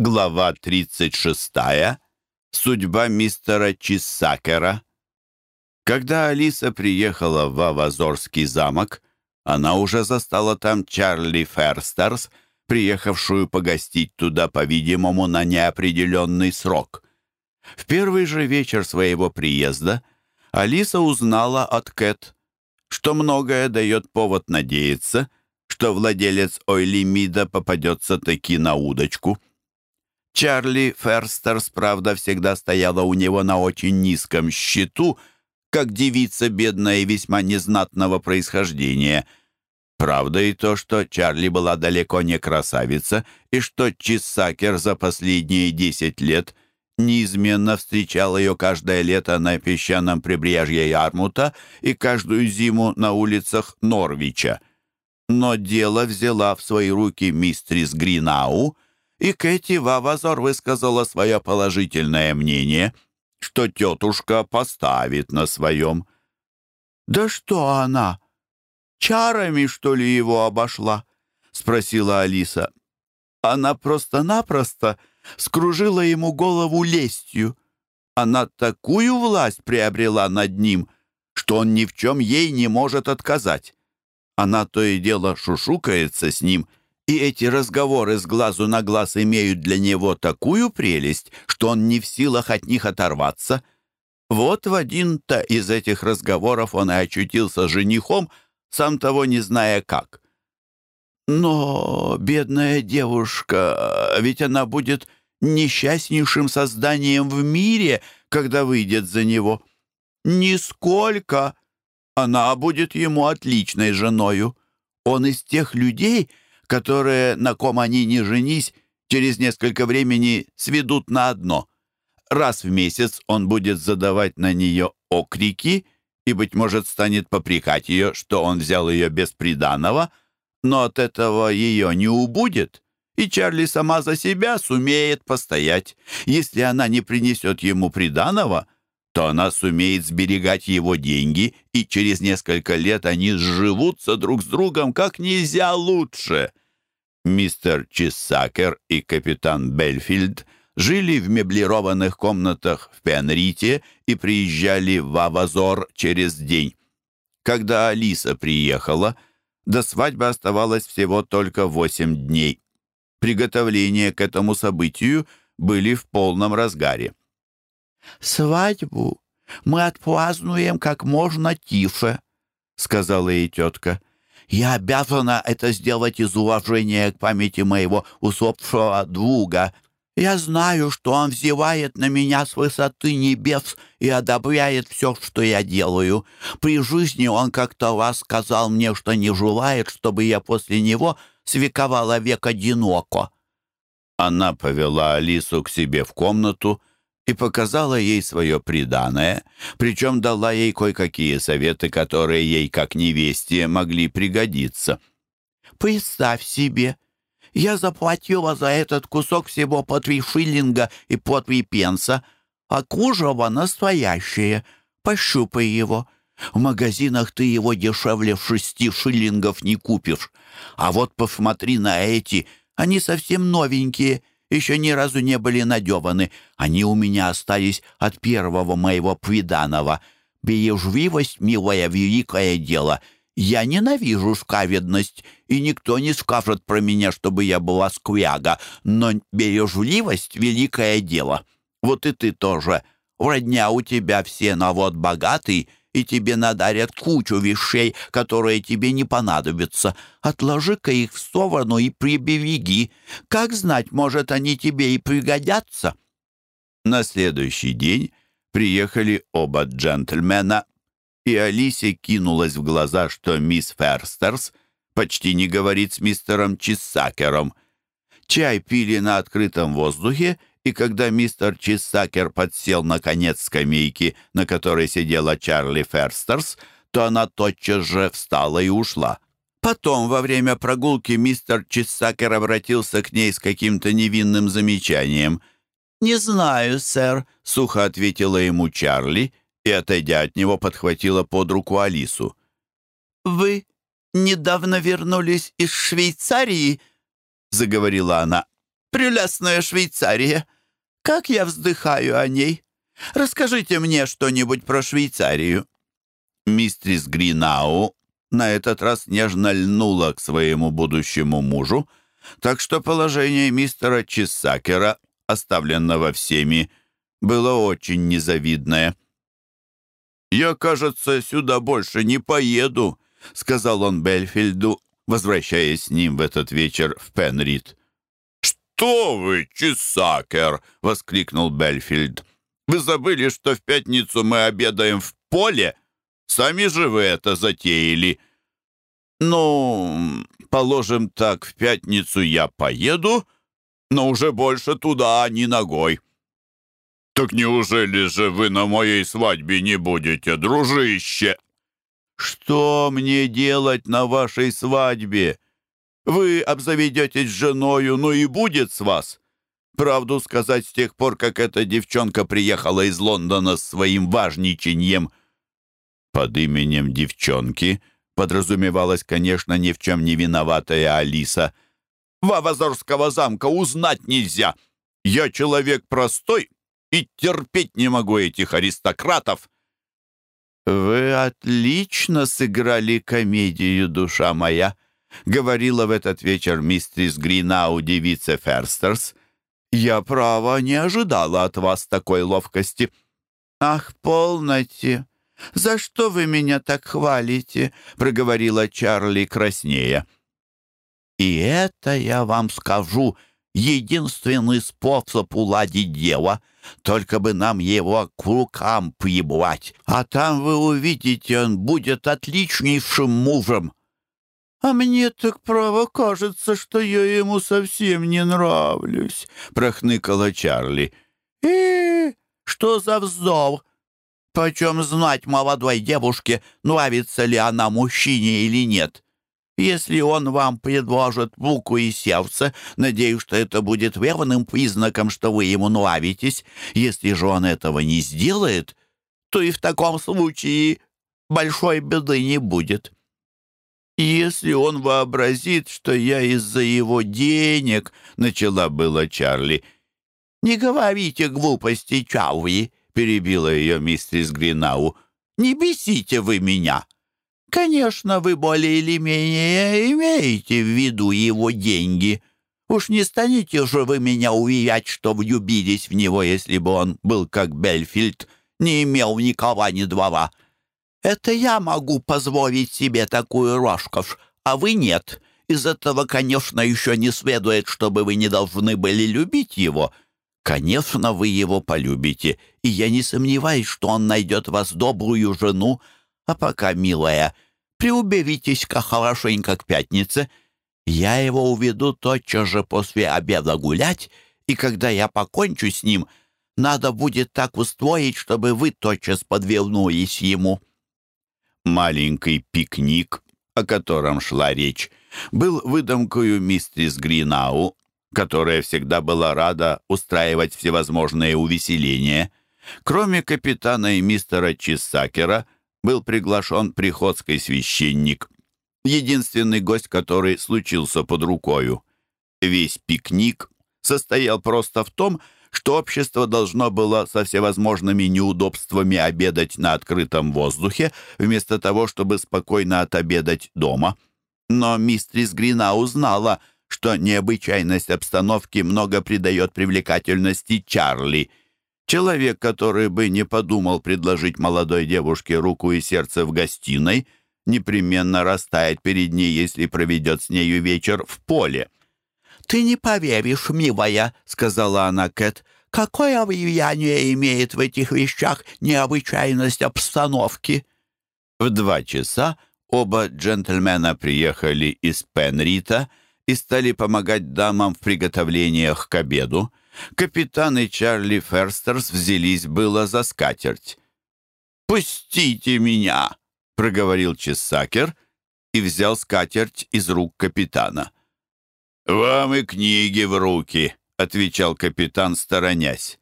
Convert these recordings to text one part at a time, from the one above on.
Глава 36. Судьба мистера Чисакера. Когда Алиса приехала в Авазорский замок, она уже застала там Чарли Ферстерс, приехавшую погостить туда, по-видимому, на неопределенный срок. В первый же вечер своего приезда Алиса узнала от Кэт, что многое дает повод надеяться, что владелец Ойлимида попадется таки на удочку — Чарли Ферстерс, правда, всегда стояла у него на очень низком счету, как девица бедная и весьма незнатного происхождения. Правда и то, что Чарли была далеко не красавица, и что Чисакер за последние десять лет неизменно встречал ее каждое лето на песчаном прибрежье Ярмута и каждую зиму на улицах Норвича. Но дело взяла в свои руки мистрис Гринау — и Кэти Вавазор высказала свое положительное мнение, что тетушка поставит на своем. «Да что она? Чарами, что ли, его обошла?» — спросила Алиса. «Она просто-напросто скружила ему голову лестью. Она такую власть приобрела над ним, что он ни в чем ей не может отказать. Она то и дело шушукается с ним — и эти разговоры с глазу на глаз имеют для него такую прелесть, что он не в силах от них оторваться. Вот в один-то из этих разговоров он и очутился женихом, сам того не зная как. Но, бедная девушка, ведь она будет несчастнейшим созданием в мире, когда выйдет за него. Нисколько! Она будет ему отличной женою. Он из тех людей, которые, на ком они не женись, через несколько времени сведут на одно. Раз в месяц он будет задавать на нее окрики и, быть может, станет попрекать ее, что он взял ее без приданого, но от этого ее не убудет, и Чарли сама за себя сумеет постоять. Если она не принесет ему приданого — то она сумеет сберегать его деньги, и через несколько лет они сживутся друг с другом как нельзя лучше. Мистер Чесакер и капитан Бельфильд жили в меблированных комнатах в Пенрите и приезжали в Авазор через день. Когда Алиса приехала, до свадьбы оставалось всего только восемь дней. Приготовления к этому событию были в полном разгаре. «Свадьбу мы отпразднуем как можно тише», — сказала ей тетка. Я обязана это сделать из уважения к памяти моего усопшего друга. Я знаю, что он взевает на меня с высоты небес и одобряет все, что я делаю. При жизни он как-то раз сказал мне, что не желает, чтобы я после него свековала и показала ей свое приданное, причем дала ей кое-какие советы, которые ей, как невесте, могли пригодиться. «Представь себе, я заплатила за этот кусок всего по три шиллинга и по три пенса, а кружево настоящее. Пощупай его. В магазинах ты его дешевле шести шиллингов не купишь. А вот посмотри на эти, они совсем новенькие» еще ни разу не были надеваны. Они у меня остались от первого моего приданого. Бережливость, милое великое дело. Я ненавижу шкаведность, и никто не скажет про меня, чтобы я была скряга, но бережливость — великое дело. Вот и ты тоже. родня у тебя все на навод богатый — и тебе надарят кучу вещей, которые тебе не понадобятся. Отложи-ка их в сторону и прибереги. Как знать, может, они тебе и пригодятся». На следующий день приехали оба джентльмена, и Алисе кинулась в глаза, что мисс Ферстерс почти не говорит с мистером Чиссакером. Чай пили на открытом воздухе, и когда мистер Чисакер подсел наконец конец скамейки, на которой сидела Чарли Ферстерс, то она тотчас же встала и ушла. Потом, во время прогулки, мистер Чисакер обратился к ней с каким-то невинным замечанием. «Не знаю, сэр», — сухо ответила ему Чарли и, отойдя от него, подхватила под руку Алису. «Вы недавно вернулись из Швейцарии?» — заговорила она. «Прелестная Швейцария! как я вздыхаю о ней. Расскажите мне что-нибудь про Швейцарию». Мистрис Гринау на этот раз нежно льнула к своему будущему мужу, так что положение мистера Чесакера, оставленного всеми, было очень незавидное. «Я, кажется, сюда больше не поеду», — сказал он Бельфильду, возвращаясь с ним в этот вечер в Пенрид. «Что вы, Чиссакер!» — воскликнул Бельфильд. «Вы забыли, что в пятницу мы обедаем в поле? Сами же вы Вы обзаведетесь женою, ну и будет с вас. Правду сказать, с тех пор, как эта девчонка приехала из Лондона с своим важничаньем». Под именем девчонки подразумевалась, конечно, ни в чем не виноватая Алиса. «Вавазорского замка узнать нельзя. Я человек простой и терпеть не могу этих аристократов». «Вы отлично сыграли комедию, душа моя», Говорила в этот вечер мистерис Гринау девице Ферстерс. «Я, право, не ожидала от вас такой ловкости». «Ах, полноте! За что вы меня так хвалите?» — проговорила Чарли краснея. «И это я вам скажу», единственный способ уладить дело, только бы нам его к рукам прибывать. А там вы увидите, он будет отличнейшим мужем, «А мне так право кажется, что я ему совсем не нравлюсь», — прохныкала Чарли. «И что за вздор? Почем знать молодой девушке, нравится ли если он вообразит, что я из-за его денег...» — начала было Чарли. «Не говорите глупости, Чауи!» — перебила ее мистерс Гринау. «Не бесите вы меня!» «Конечно, вы более или менее имеете в виду его деньги. Уж не станете же вы меня уверять, что влюбились в него, если бы он был как Бельфильд, не имел никого ни двора. «Это я могу позволить себе такую рожков, а вы нет. Из этого, конечно, еще не следует, чтобы вы не должны были любить его. Конечно, вы его полюбите, и я не сомневаюсь, что он найдет вас добрую жену. А пока, милая, приуберитесь-ка хорошенько к пятнице. Я его уведу тотчас же после обеда гулять, и когда я покончу с ним, надо будет так устроить, чтобы вы тотчас подвернулись ему» маленький пикник, о котором шла речь, был выдумкою мистерис Гринау, которая всегда была рада устраивать всевозможные увеселения. Кроме капитана и мистера Чиссакера был приглашен приходский священник, единственный гость, который случился под рукою. Весь пикник состоял просто в том, что что общество должно было со всевозможными неудобствами обедать на открытом воздухе, вместо того, чтобы спокойно отобедать дома. Но мистрис Грина узнала, что необычайность обстановки много придает привлекательности Чарли. Человек, который бы не подумал предложить молодой девушке руку и сердце в гостиной, непременно растает перед ней, если проведет с нею вечер в поле. «Ты не поверишь, милая», — сказала она Кэт, какое влияние имеет в этих вещах необычайность обстановки?» В два часа оба джентльмена приехали из Пенрита и стали помогать дамам в приготовлениях к обеду. Капитан и Чарли Ферстерс взялись было за скатерть. «Пустите меня!» — проговорил Чесакер и взял скатерть из рук капитана. «Вам и книги в руки!» отвечал капитан, сторонясь.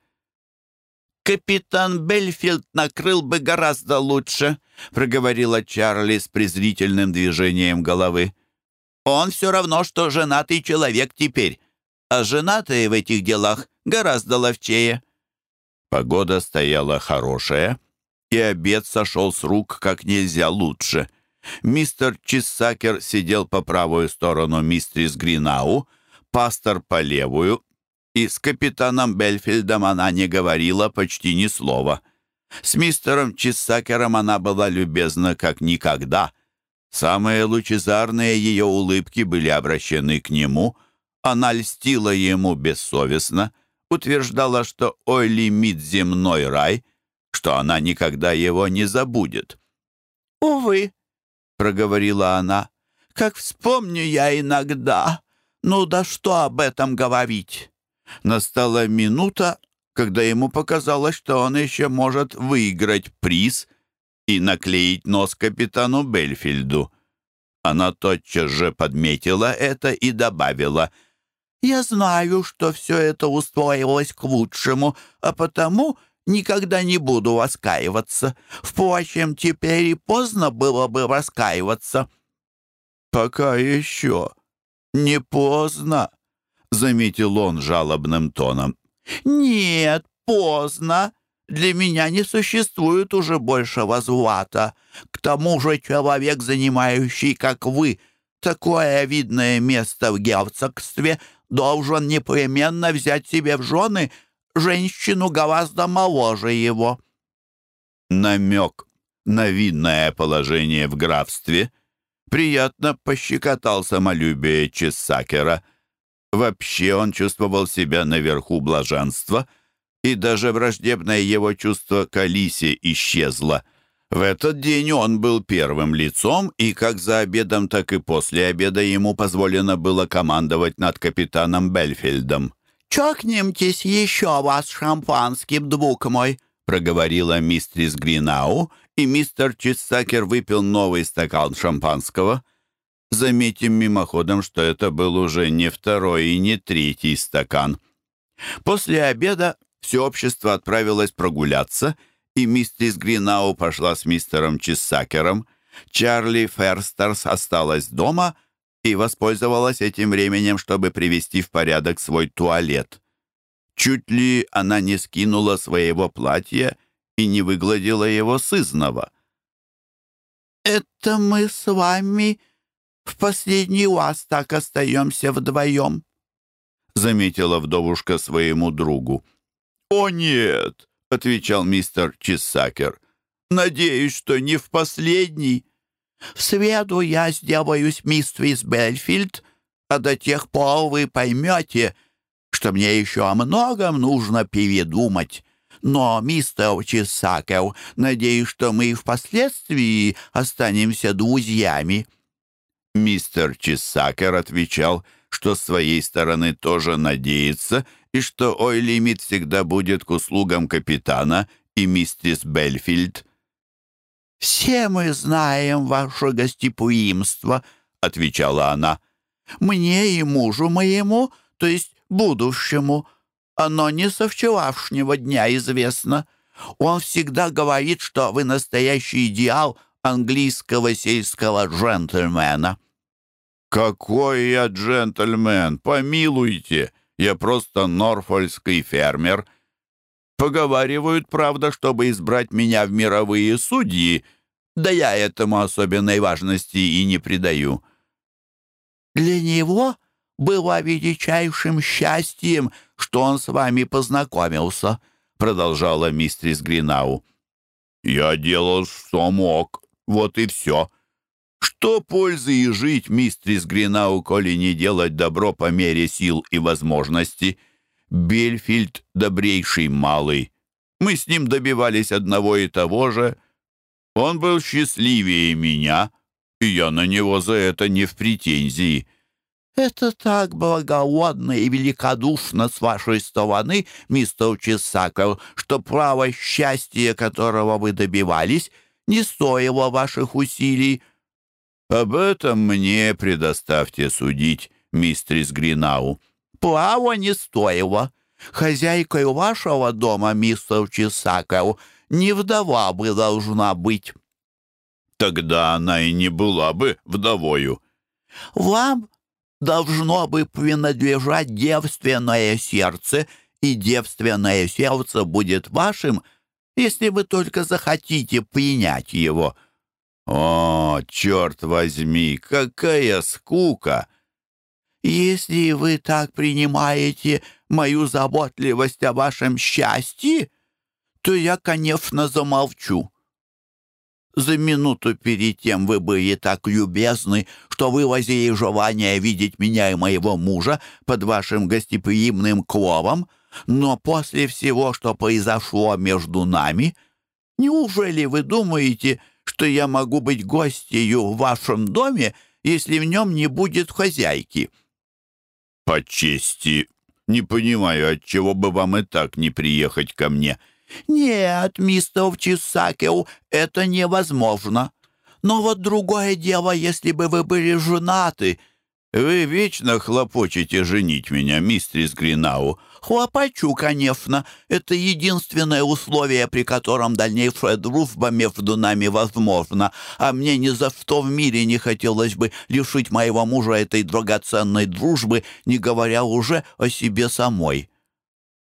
«Капитан Бельфилд накрыл бы гораздо лучше», проговорила Чарли с презрительным движением головы. «Он все равно, что женатый человек теперь, а женатые в этих делах гораздо ловчее». Погода стояла хорошая, и обед сошел с рук как нельзя лучше. Мистер Чиссакер сидел по правую сторону мистерис Гринау, пастор по левую, и с капитаном Бельфельдом она не говорила почти ни слова. С мистером Чиссакером она была любезна как никогда. Самые лучезарные ее улыбки были обращены к нему. Она льстила ему бессовестно, утверждала, что «Ой, лимит земной рай», что она никогда его не забудет. «Увы», — проговорила она, — «как вспомню я иногда. Ну да что об этом говорить?» Настала минута, когда ему показалось, что он еще может выиграть приз и наклеить нос капитану Бельфильду. Она тотчас же подметила это и добавила, «Я знаю, что все это устроилось к лучшему, а потому никогда не буду раскаиваться. Впрочем, теперь и поздно было бы заметил он жалобным тоном. «Нет, поздно. Для меня не существует уже больше звата. К тому же человек, занимающий, как вы, такое видное место в герцогстве, должен непременно взять себе в жены женщину гораздо моложе его». Намек на видное положение в графстве приятно пощекотал самолюбие Чесакера – Чессакера — Вообще он чувствовал себя наверху блаженства, и даже враждебное его чувство к Алисе исчезло. В этот день он был первым лицом, и как за обедом, так и после обеда ему позволено было командовать над капитаном Бельфельдом. «Чокнемтесь еще вас шампанским, друг мой», проговорила мистрис Гринау, и мистер Чиссакер выпил новый стакан шампанского — заметим мимоходом, что это был уже не второй и не третий стакан. После обеда все общество отправилось прогуляться, и миссис Гринау пошла с мистером Чесакером, Чарли Ферстерс осталась дома и воспользовалась этим временем, чтобы привести в порядок свой туалет. Чуть ли она не скинула своего платья и не выгладила его сызного. «Это мы с вами...» в последний раз так остаемся вдвоем», — заметила вдовушка своему другу. «О, нет!» — отвечал мистер Чиссакер. «Надеюсь, что не в последний. В среду я сделаюсь мистерис Бельфильд, а до тех пор вы поймете, что мне еще о многом нужно передумать. Но, мистер Чиссакер, надеюсь, что мы и впоследствии останемся друзьями». Мистер Чесакер отвечал, что с своей стороны тоже надеется, и что Ойлимит всегда будет к услугам капитана и миссис Бельфильд. «Все мы знаем ваше гостеприимство», — отвечала она. «Мне и мужу моему, то есть будущему, оно не со вчерашнего дня известно. Он всегда говорит, что вы настоящий идеал английского сельского джентльмена». «Какой я джентльмен! Помилуйте! Я просто норфольский фермер. Поговаривают, правда, чтобы избрать меня в мировые судьи, да я этому особенной важности и не придаю». «Для него было величайшим счастьем, что он с вами познакомился», продолжала мистрис Гринау. «Я делал, что мог, вот и все», Что пользы и жить, мистрис Гринау, коли не делать добро по мере сил и возможности? Бельфильд — добрейший малый. Мы с ним добивались одного и того же. Он был счастливее меня, и я на него за это не в претензии. «Это так благородно и великодушно с вашей стороны, мистер Чесаков, что право счастья, которого вы добивались, не стоило ваших усилий». Об этом мне предоставьте судить, мистрис Гринау. Право не стоило. Хозяйкой вашего дома, мистер Чесаков, не вдова бы должна быть. Тогда она и не была бы вдовою. Вам должно бы принадлежать девственное сердце, и девственное сердце будет вашим, если вы только захотите принять его». «О, черт возьми, какая скука!» «Если вы так принимаете мою заботливость о вашем счастье, то я, конечно, замолчу. За минуту перед тем вы были так любезны, что я могу быть гостью в вашем доме, если в нем не будет хозяйки». «По чести. Не понимаю, отчего бы вам и так не приехать ко мне». «Нет, мистер Чисакеу, это невозможно. Но вот другое дело, если бы вы были женаты». «Вы вечно хлопочете женить меня, мистерис Гринау. Хлопочу, конечно. Это единственное условие, при котором дальнейшая дружба между нами возможна. А мне ни за что в мире не хотелось бы лишить моего мужа этой драгоценной дружбы, не говоря уже о себе самой».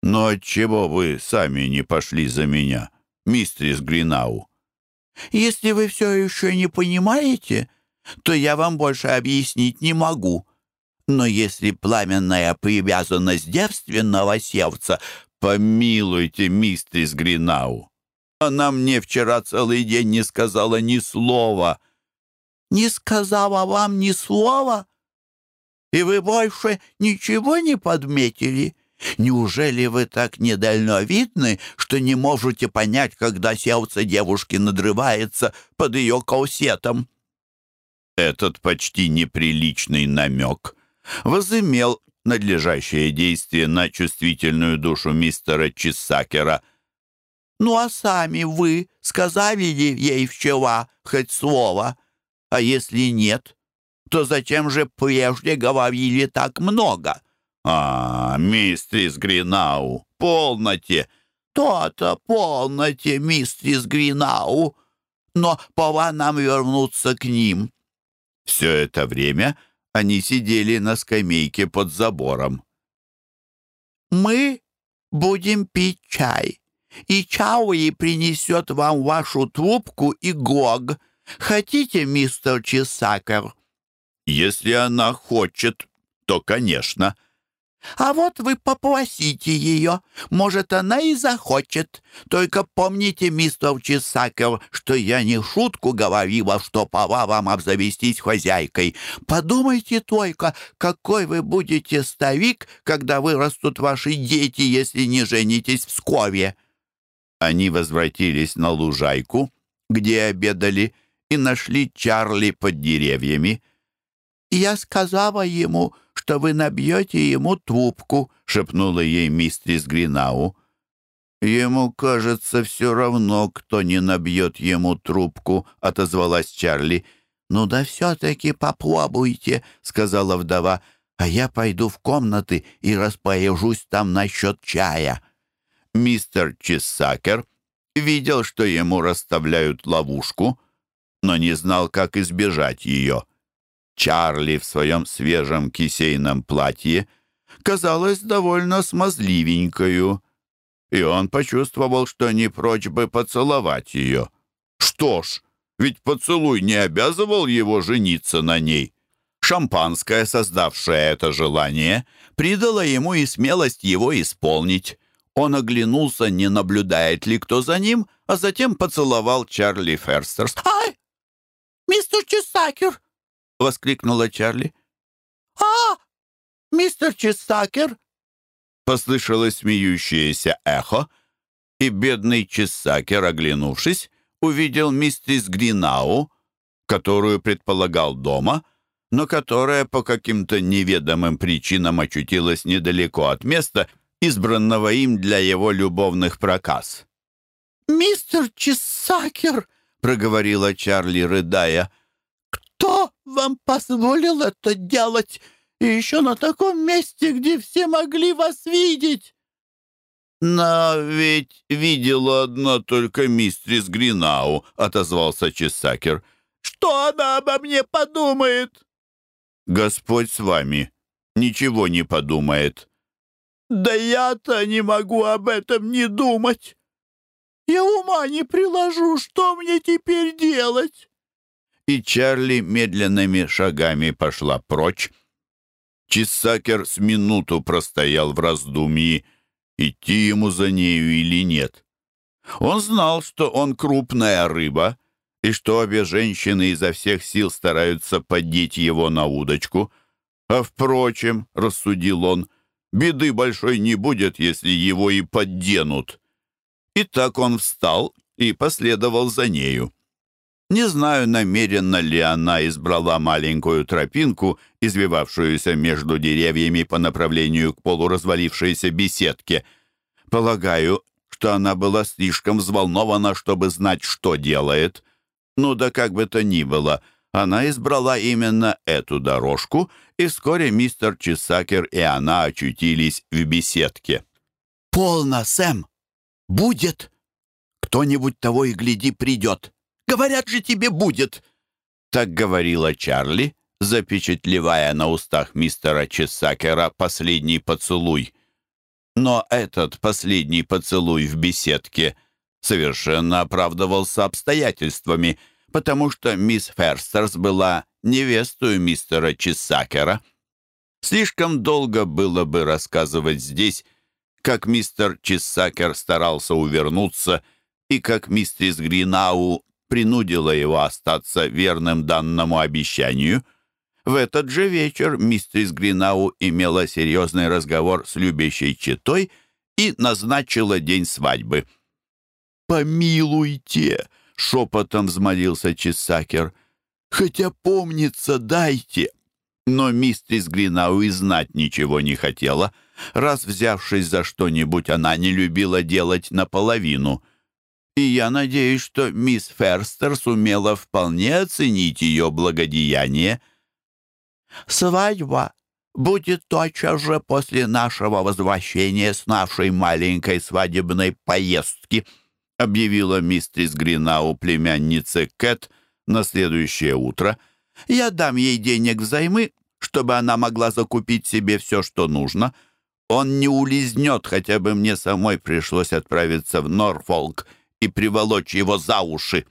«Но отчего вы сами не пошли за меня, мистерис Гринау?» «Если вы все еще не понимаете...» то я вам больше объяснить не могу. Но если пламенная привязанность девственного сердца, помилуйте, мистерис Гринау, она мне вчера целый день не сказала ни слова». «Не сказала вам ни слова? Этот почти неприличный намек возымел надлежащее действие на чувствительную душу мистера Чесакера. «Ну а сами вы сказали ли ей вчера хоть слово? А если нет, то зачем же прежде говорили так много?» «А, мистерис Гринау, полноте!» «То-то, полноте, мистерис Гринау! Но пора нам вернуться к ним!» Все это время они сидели на скамейке под забором. «Мы будем пить чай, и Чауи принесет вам вашу трубку и гог. Хотите, мистер Чесакер?» «Если она хочет, то, конечно». А вот вы попросите ее. Может, она и захочет. Только помните, мистер Чесаков, что я не шутку говорила, что пора вам обзавестись хозяйкой. Подумайте только, какой вы будете старик, когда вырастут ваши дети, если не женитесь в Скове. Они возвратились на лужайку, где обедали, и нашли Чарли под деревьями — «Я сказала ему, что вы набьете ему трубку», — шепнула ей мистрис Гринау. «Ему, кажется, все равно, кто не набьет ему трубку», — отозвалась Чарли. «Ну да все-таки попробуйте», — сказала вдова, «а я пойду в комнаты и распоряжусь там насчет чая». Мистер Чиссакер видел, что ему расставляют ловушку, но не знал, как избежать ее. Чарли в своем свежем кисейном платье казалась довольно смазливенькою, и он почувствовал, что не прочь бы поцеловать ее. Что ж, ведь поцелуй не обязывал его жениться на ней. Шампанское, создавшее это желание, придало ему и смелость его исполнить. Он оглянулся, не наблюдает ли кто за ним, а затем поцеловал Чарли Ферстерс. «Ай! Мистер Чесакер!» — воскликнула Чарли. «А, мистер Чесакер!» Послышалось смеющееся эхо, и бедный Чесакер, оглянувшись, увидел миссис Гринау, которую предполагал дома, но которая по каким-то неведомым причинам очутилась недалеко от места, избранного им для его любовных проказ. «Мистер Чесакер!» — проговорила Чарли, и Чарли медленными шагами пошла прочь. Чисакер с минуту простоял в раздумье, идти ему за нею или нет. Он знал, что он крупная рыба, и что обе женщины изо всех сил стараются поддеть его на удочку. А впрочем, — рассудил он, — беды большой не будет, если его и подденут. И так он встал и последовал за нею. Не знаю, намеренно ли она избрала маленькую тропинку, извивавшуюся между деревьями по направлению к полуразвалившейся беседке. Полагаю, что она была слишком взволнована, чтобы знать, что делает. Ну да как бы то ни было, она избрала именно эту дорожку, и вскоре мистер Чесакер и она очутились в беседке. «Полно, Сэм! Будет! Кто-нибудь того и гляди придет!» Говорят же, тебе будет!» Так говорила Чарли, запечатлевая на устах мистера Чесакера последний поцелуй. Но этот последний поцелуй в беседке совершенно оправдывался обстоятельствами, потому что мисс Ферстерс была невестой мистера Чесакера. Слишком долго было бы рассказывать здесь, как мистер Чесакер старался увернуться и как мистерис Гринау принудила его остаться верным данному обещанию. В этот же вечер мистерис Гринау имела серьезный разговор с любящей читой и назначила день свадьбы. «Помилуйте!» — шепотом взмолился Чесакер. «Хотя помнится, дайте!» Но мистерис Гринау и знать ничего не хотела. Раз взявшись за что-нибудь, она не любила делать наполовину — и я надеюсь, что мисс Ферстер сумела вполне оценить ее благодеяние. «Свадьба будет тотчас же после нашего возвращения с нашей маленькой свадебной поездки», объявила мистрис Гринау племяннице Кэт на следующее утро. «Я дам ей денег взаймы, чтобы она могла закупить себе все, что нужно. Он не улизнет, хотя бы мне самой пришлось отправиться в Норфолк и приволочь его за уши.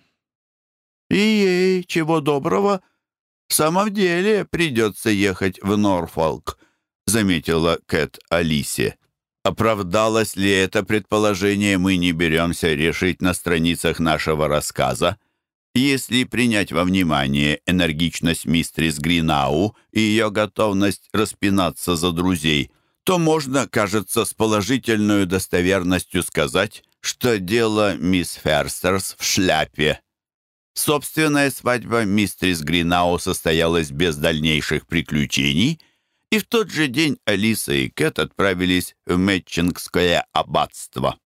И ей, чего доброго, в самом деле придется ехать в Норфолк, заметила Кэт Алисе. Оправдалось ли это предположение, мы не беремся решить на страницах нашего рассказа. Если принять во внимание энергичность мистрис Гринау и ее готовность распинаться за друзей, то можно, кажется, с положительной достоверностью сказать, что дело мисс Ферстерс в шляпе. Собственная свадьба мистерис Гринау состоялась без дальнейших приключений, и в тот же день Алиса и Кэт отправились в Мэтчингское аббатство.